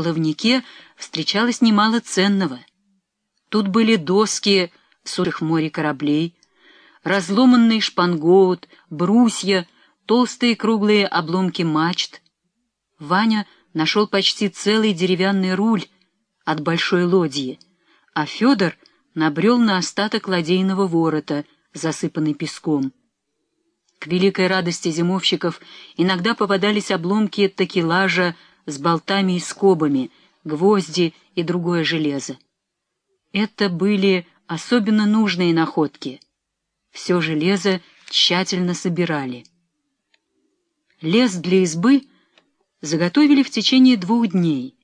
плавнике встречалось немало ценного. Тут были доски сурых море кораблей, разломанный шпангоут, брусья, толстые круглые обломки мачт. Ваня нашел почти целый деревянный руль от большой лодьи, а Федор набрел на остаток ладейного ворота, засыпанный песком. К великой радости зимовщиков иногда попадались обломки такелажа с болтами и скобами, гвозди и другое железо. Это были особенно нужные находки. Все железо тщательно собирали. Лес для избы заготовили в течение двух дней.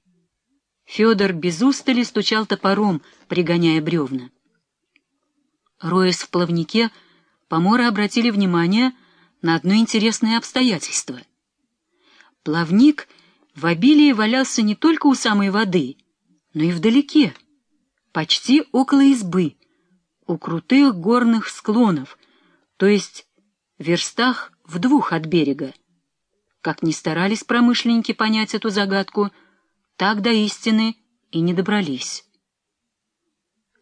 Федор без устали стучал топором, пригоняя бревна. Роясь в плавнике, поморы обратили внимание на одно интересное обстоятельство. Плавник в обилии валялся не только у самой воды, но и вдалеке, почти около избы, у крутых горных склонов, то есть в верстах в двух от берега. Как ни старались промышленники понять эту загадку, так до истины и не добрались.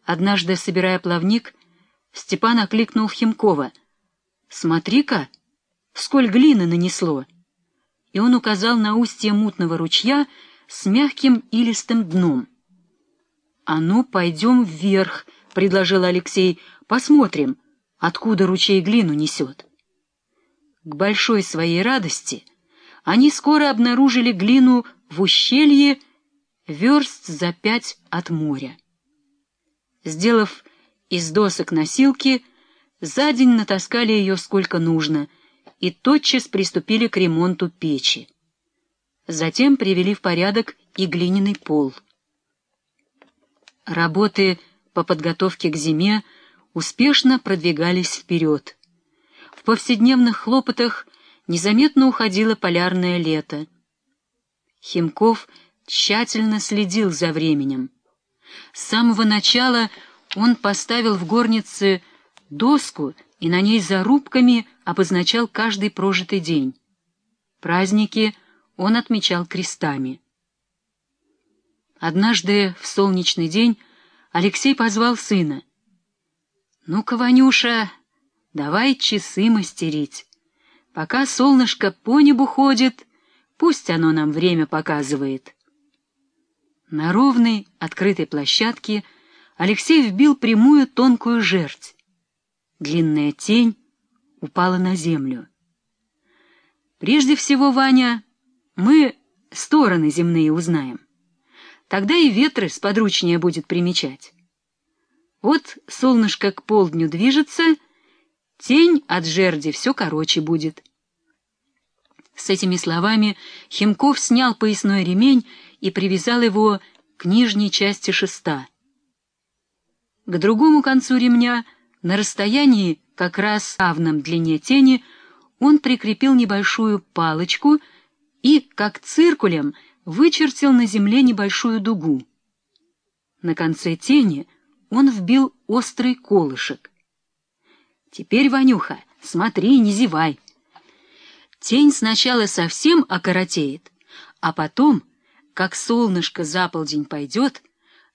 Однажды, собирая плавник, Степан окликнул Химкова. «Смотри-ка, сколь глины нанесло!» И он указал на устье мутного ручья с мягким илистым дном. «А ну, пойдем вверх», — предложил Алексей, — «посмотрим, откуда ручей глину несет». К большой своей радости — они скоро обнаружили глину в ущелье верст за пять от моря. Сделав из досок носилки, за день натаскали ее сколько нужно и тотчас приступили к ремонту печи. Затем привели в порядок и глиняный пол. Работы по подготовке к зиме успешно продвигались вперед. В повседневных хлопотах незаметно уходило полярное лето. Химков тщательно следил за временем. С самого начала он поставил в горнице доску и на ней зарубками обозначал каждый прожитый день. Праздники он отмечал крестами. Однажды в солнечный день Алексей позвал сына. «Ну-ка, Ванюша, давай часы мастерить». Пока солнышко по небу ходит, пусть оно нам время показывает. На ровной, открытой площадке Алексей вбил прямую тонкую жерть. Длинная тень упала на землю. Прежде всего, Ваня, мы стороны земные узнаем. Тогда и ветры сподручнее будет примечать. Вот солнышко к полдню движется — Тень от жерди все короче будет. С этими словами Химков снял поясной ремень и привязал его к нижней части шеста. К другому концу ремня, на расстоянии как раз равном длине тени, он прикрепил небольшую палочку и, как циркулем, вычертил на земле небольшую дугу. На конце тени он вбил острый колышек. Теперь, Ванюха, смотри, не зевай. Тень сначала совсем окоротеет, а потом, как солнышко за полдень пойдет,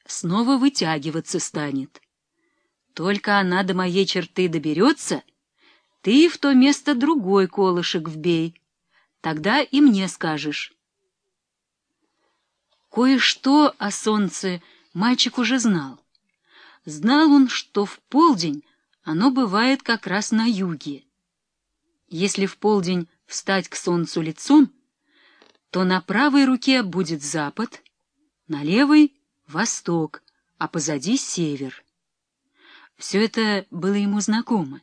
снова вытягиваться станет. Только она до моей черты доберется, ты в то место другой колышек вбей. Тогда и мне скажешь. Кое-что о солнце мальчик уже знал. Знал он, что в полдень оно бывает как раз на юге. Если в полдень встать к солнцу лицом, то на правой руке будет запад, на левой — восток, а позади — север. Все это было ему знакомо.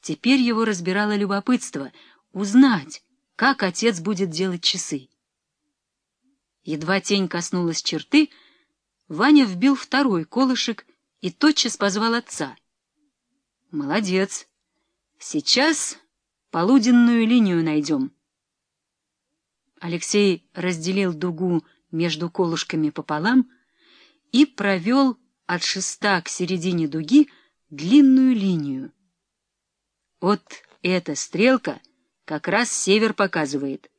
Теперь его разбирало любопытство узнать, как отец будет делать часы. Едва тень коснулась черты, Ваня вбил второй колышек и тотчас позвал отца — Молодец. Сейчас полуденную линию найдем. Алексей разделил дугу между колышками пополам и провел от шеста к середине дуги длинную линию. Вот эта стрелка как раз север показывает,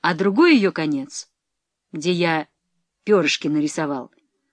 а другой ее конец, где я перышки нарисовал.